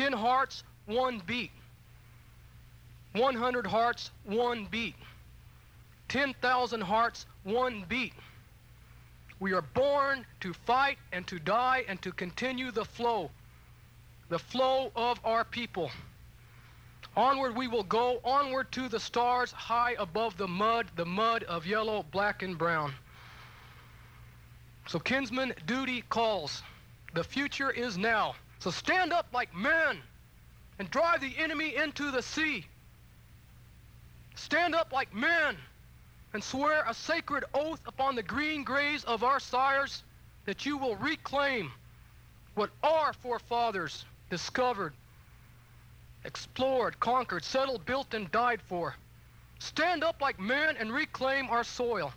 10 hearts, one beat. 100 hearts, one beat. 10,000 hearts, one beat. We are born to fight and to die and to continue the flow, the flow of our people. Onward we will go, onward to the stars, high above the mud, the mud of yellow, black, and brown. So, kinsman, duty calls. The future is now. So stand up like men and drive the enemy into the sea. Stand up like men and swear a sacred oath upon the green graves of our sires that you will reclaim what our forefathers discovered, explored, conquered, settled, built, and died for. Stand up like men and reclaim our soil.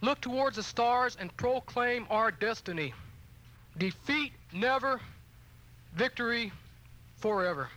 Look towards the stars and proclaim our destiny. Defeat never, victory forever.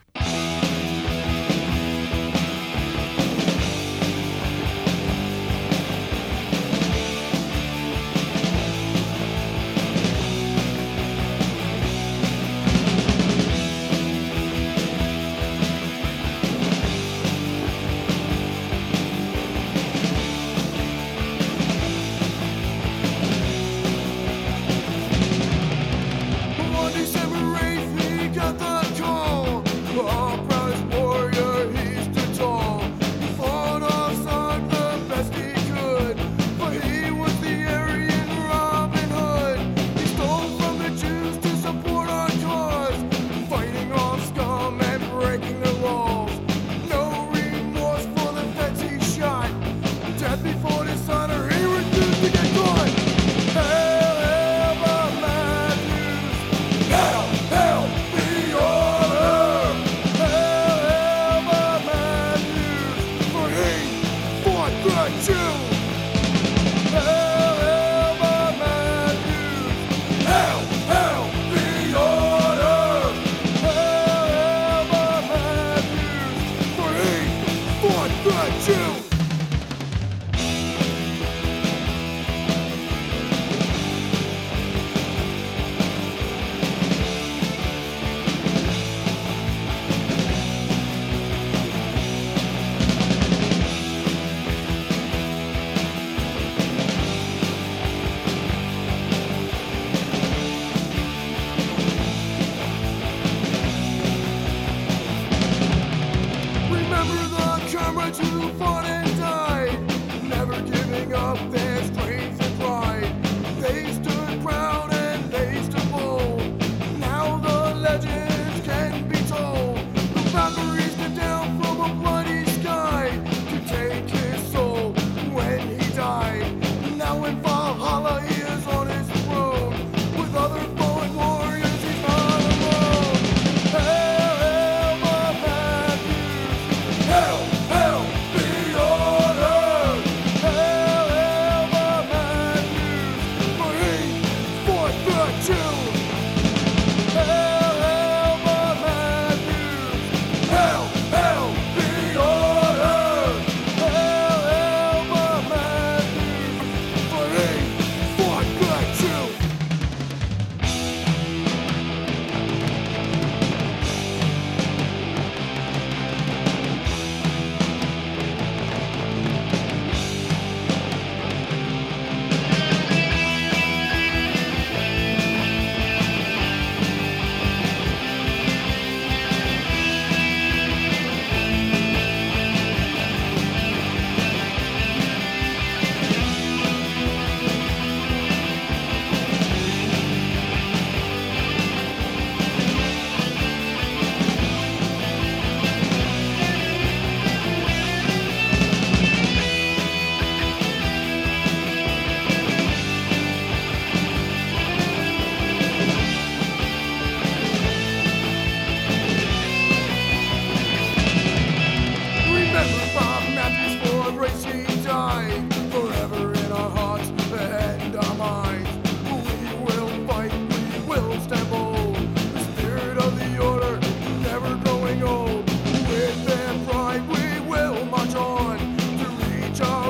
were too foreign.